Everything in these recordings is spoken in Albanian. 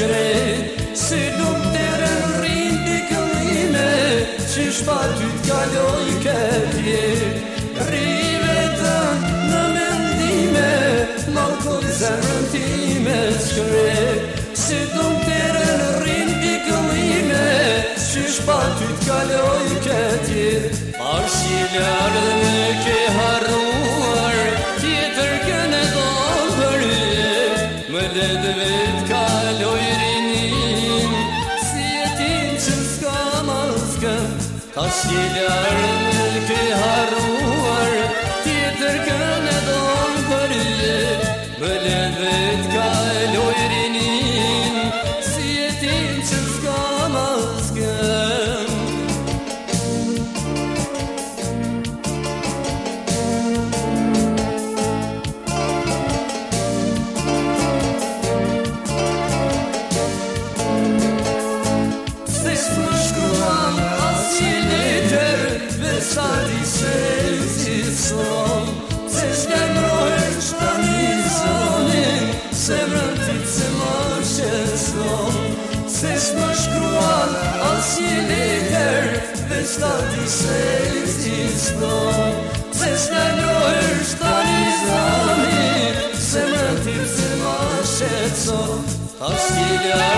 Se duk tere në rin t'i këllime Që shpa t'i t'kalloj këtje Rive të në mendime Në kohës e rëndime Se duk tere në rin t'i këllime Që shpa t'i t'kalloj këtje Arshime ardhën e ke harruar Kjetër kën e do të rrë Më dhe dhe dhe Shkilarën në këjarën u arë Kjetërkën Ses nga nërështë të një zonit, se më rëndit se më qështë Ses më shkruan, as i liger, dhe s'ta t'i sejt i s'ton Ses nga nërështë të një zonit, se më rëndit se më qështë As i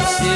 see.